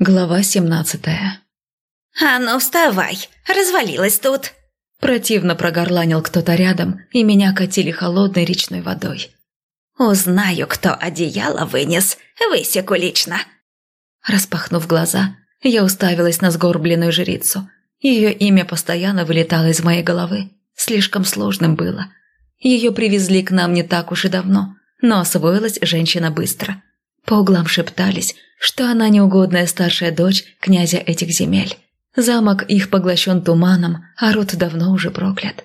Глава семнадцатая. «А ну вставай, развалилась тут!» Противно прогорланил кто-то рядом, и меня катили холодной речной водой. «Узнаю, кто одеяло вынес, высеку лично!» Распахнув глаза, я уставилась на сгорбленную жрицу. Ее имя постоянно вылетало из моей головы. Слишком сложным было. Ее привезли к нам не так уж и давно, но освоилась женщина быстро. По углам шептались, что она неугодная старшая дочь князя этих земель. Замок их поглощен туманом, а род давно уже проклят.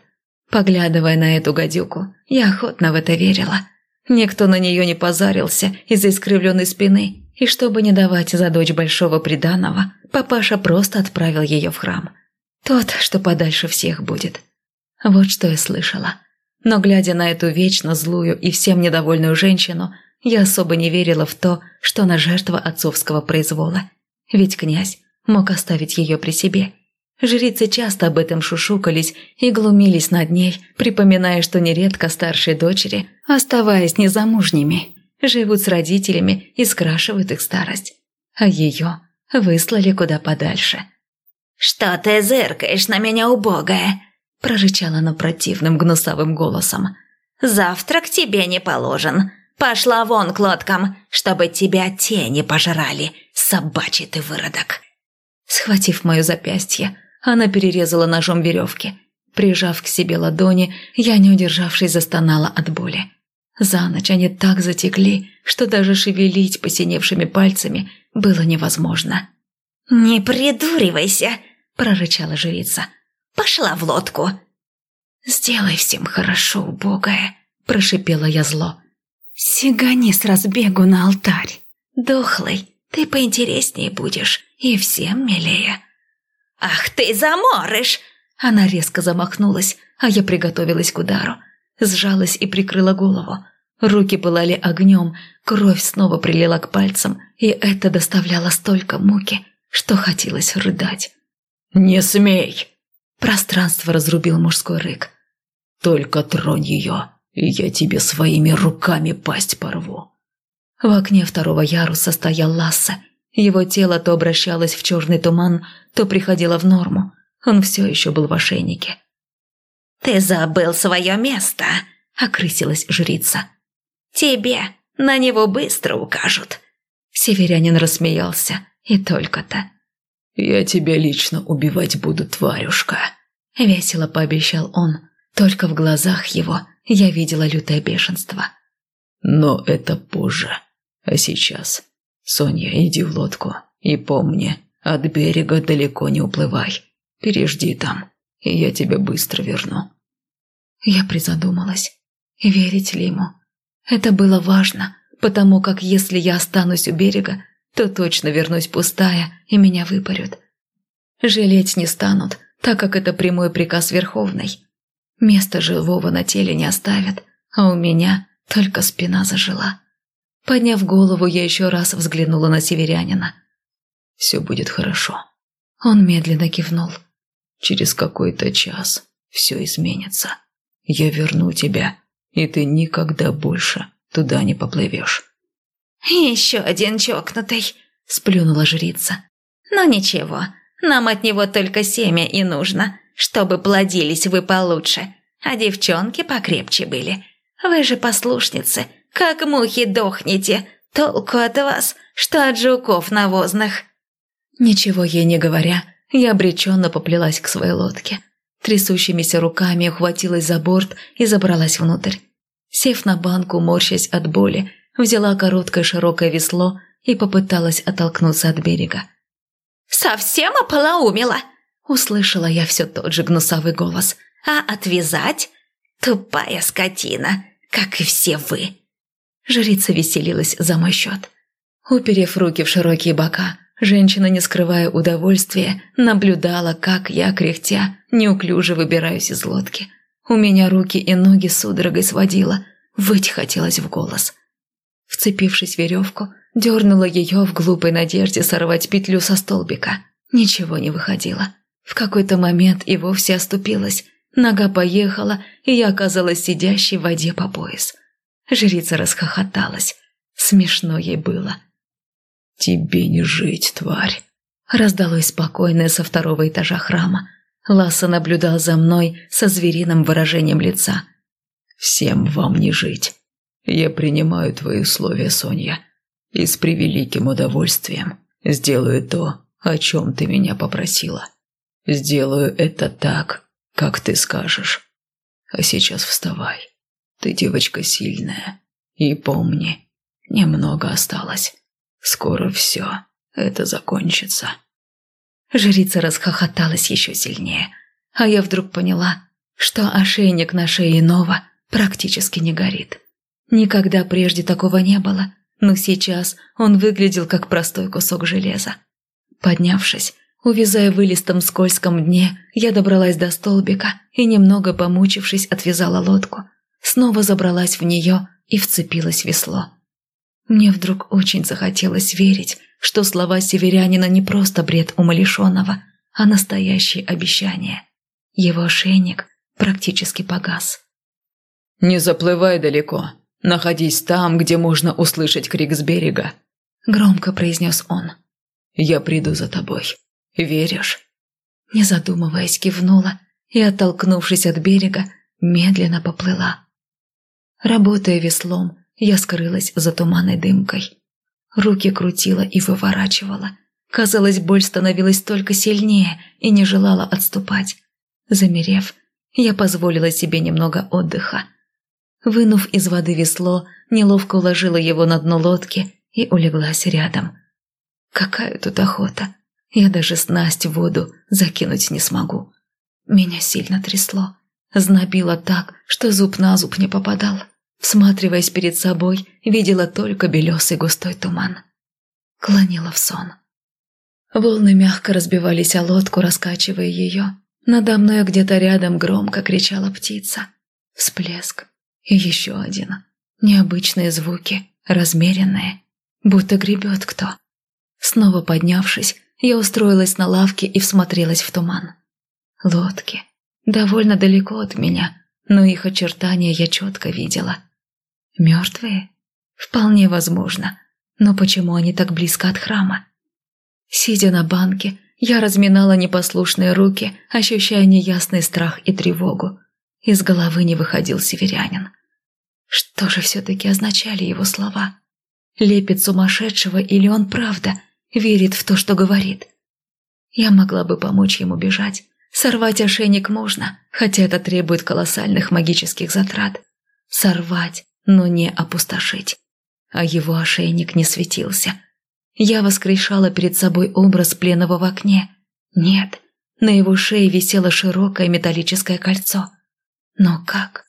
Поглядывая на эту гадюку, я охотно в это верила. Никто на нее не позарился из-за искривленной спины, и чтобы не давать за дочь большого приданого, папаша просто отправил ее в храм. Тот, что подальше всех будет. Вот что я слышала. Но глядя на эту вечно злую и всем недовольную женщину, я особо не верила в то, что она жертва отцовского произвола. Ведь князь мог оставить ее при себе. Жрицы часто об этом шушукались и глумились над ней, припоминая, что нередко старшие дочери, оставаясь незамужними, живут с родителями и скрашивают их старость. А ее выслали куда подальше. «Что ты зыркаешь на меня, убогая?» – прорычала она противным гнусавым голосом. «Завтрак тебе не положен. Пошла вон к лодкам, чтобы тебя тени пожрали, собачий ты выродок!» Схватив мое запястье, она перерезала ножом веревки. Прижав к себе ладони, я, не удержавшись, застонала от боли. За ночь они так затекли, что даже шевелить посиневшими пальцами было невозможно. «Не придуривайся!» – прорычала жрица. «Пошла в лодку!» «Сделай всем хорошо, убогая!» – прошипела я зло. «Сигани с разбегу на алтарь. Дохлый, ты поинтереснее будешь и всем милее». «Ах ты заморыш!» Она резко замахнулась, а я приготовилась к удару. Сжалась и прикрыла голову. Руки пылали огнем, кровь снова прилила к пальцам, и это доставляло столько муки, что хотелось рыдать. «Не смей!» Пространство разрубил мужской рык. «Только тронь ее!» Я тебе своими руками пасть порву». В окне второго яруса стоял Ласса. Его тело то обращалось в черный туман, то приходило в норму. Он все еще был в ошейнике. «Ты забыл свое место», — окрысилась жрица. «Тебе на него быстро укажут». Северянин рассмеялся, и только-то. «Я тебя лично убивать буду, тварюшка», — весело пообещал он. Только в глазах его я видела лютое бешенство. «Но это позже. А сейчас, Соня, иди в лодку и помни, от берега далеко не уплывай. Пережди там, и я тебя быстро верну». Я призадумалась. Верить ли ему? Это было важно, потому как если я останусь у берега, то точно вернусь пустая, и меня выпарют. Жалеть не станут, так как это прямой приказ Верховной. Места живого на теле не оставят, а у меня только спина зажила. Подняв голову, я еще раз взглянула на северянина. «Все будет хорошо». Он медленно кивнул. «Через какой-то час все изменится. Я верну тебя, и ты никогда больше туда не поплывешь». «Еще один чокнутый», – сплюнула жрица. «Но ничего, нам от него только семя и нужно чтобы плодились вы получше, а девчонки покрепче были. Вы же послушницы, как мухи дохнете, толку от вас, что от жуков навозных». Ничего ей не говоря, я обреченно поплелась к своей лодке. Трясущимися руками ухватилась за борт и забралась внутрь. Сев на банку, морщась от боли, взяла короткое широкое весло и попыталась оттолкнуться от берега. «Совсем ополоумела?» Услышала я все тот же гнусавый голос. «А отвязать? Тупая скотина, как и все вы!» Жрица веселилась за мой счет. Уперев руки в широкие бока, женщина, не скрывая удовольствия, наблюдала, как я, кряхтя, неуклюже выбираюсь из лодки. У меня руки и ноги судорогой сводила, выть хотелось в голос. Вцепившись в веревку, дернула ее в глупой надежде сорвать петлю со столбика. Ничего не выходило. В какой-то момент и вовсе оступилась. Нога поехала, и я оказалась сидящей в воде по пояс. Жрица расхохоталась. Смешно ей было. «Тебе не жить, тварь!» Раздалось спокойное со второго этажа храма. Ласса наблюдал за мной со звериным выражением лица. «Всем вам не жить. Я принимаю твои условия, Соня, и с превеликим удовольствием сделаю то, о чем ты меня попросила. Сделаю это так, как ты скажешь. А сейчас вставай. Ты девочка сильная. И помни, немного осталось. Скоро все это закончится». Жрица расхохоталась еще сильнее, а я вдруг поняла, что ошейник на шее Нова практически не горит. Никогда прежде такого не было, но сейчас он выглядел как простой кусок железа. Поднявшись, увязая в илистом скользком дне, я добралась до столбика и, немного помучившись, отвязала лодку. Снова забралась в нее и вцепилась в весло. Мне вдруг очень захотелось верить, что слова северянина не просто бред умалишенного, а настоящее обещание. Его ошейник практически погас. «Не заплывай далеко. Находись там, где можно услышать крик с берега», — громко произнес он. «Я приду за тобой. Веришь?» Не задумываясь, кивнула и, оттолкнувшись от берега, медленно поплыла. Работая веслом, я скрылась за туманной дымкой. Руки крутила и выворачивала. Казалось, боль становилась только сильнее и не желала отступать. Замерев, я позволила себе немного отдыха. Вынув из воды весло, неловко уложила его на дно лодки и улеглась рядом. Какая тут охота! Я даже снасть в воду закинуть не смогу. Меня сильно трясло. Знобило так, что зуб на зуб не попадал. Всматриваясь перед собой, видела только белесый густой туман. Клонила в сон. Волны мягко разбивались о лодку, раскачивая ее. Надо мной где-то рядом громко кричала птица. Всплеск. И еще один. Необычные звуки, размеренные, будто гребет кто. Снова поднявшись, я устроилась на лавке и всмотрелась в туман. Лодки. Довольно далеко от меня, но их очертания я четко видела. Мертвые? Вполне возможно. Но почему они так близко от храма? Сидя на банке, я разминала непослушные руки, ощущая неясный страх и тревогу. Из головы не выходил северянин. Что же все-таки означали его слова? Лепит сумасшедшего или он правда верит в то, что говорит? Я могла бы помочь ему бежать. Сорвать ошейник можно, хотя это требует колоссальных магических затрат. Сорвать, но не опустошить. А его ошейник не светился. Я воскрешала перед собой образ пленного в окне. Нет, на его шее висело широкое металлическое кольцо. Но как?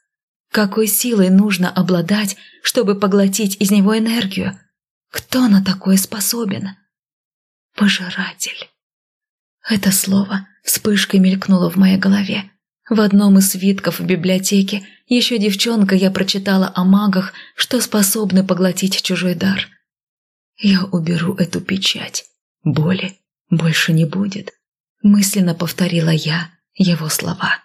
Какой силой нужно обладать, чтобы поглотить из него энергию? Кто на такое способен? Пожиратель. Это слово вспышкой мелькнуло в моей голове. В одном из свитков в библиотеке еще девчонка я прочитала о магах, что способны поглотить чужой дар. Я уберу эту печать. Боли больше не будет. Мысленно повторила я его слова.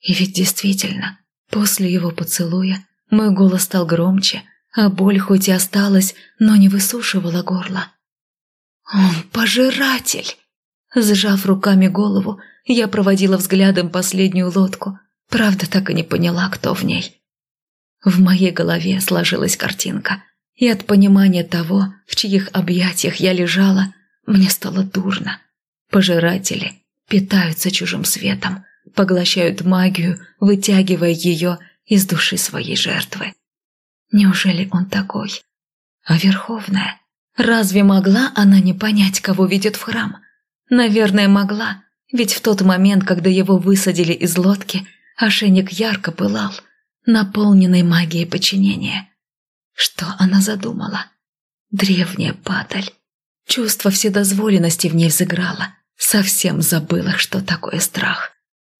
И ведь действительно, после его поцелуя мой голос стал громче, а боль хоть и осталась, но не высушивала горло. «Он пожиратель!» Сжав руками голову, я проводила взглядом последнюю лодку. Правда, так и не поняла, кто в ней. В моей голове сложилась картинка. И от понимания того, в чьих объятиях я лежала, мне стало дурно. Пожиратели питаются чужим светом, поглощают магию, вытягивая ее из души своей жертвы. Неужели он такой? А Верховная? Разве могла она не понять, кого ведет в храм? Наверное, могла, ведь в тот момент, когда его высадили из лодки, ошейник ярко пылал, наполненный магией подчинения. Что она задумала? Древняя падаль. Чувство вседозволенности в ней взыграло. Совсем забыла, что такое страх.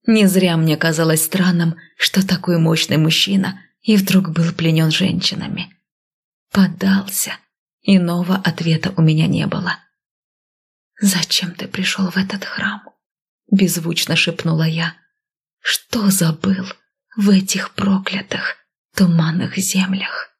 Не зря мне казалось странным, что такой мощный мужчина и вдруг был пленен женщинами. Поддался. Иного ответа у меня не было. «Зачем ты пришел в этот храм?» Беззвучно шепнула я. «Что забыл в этих проклятых туманных землях?»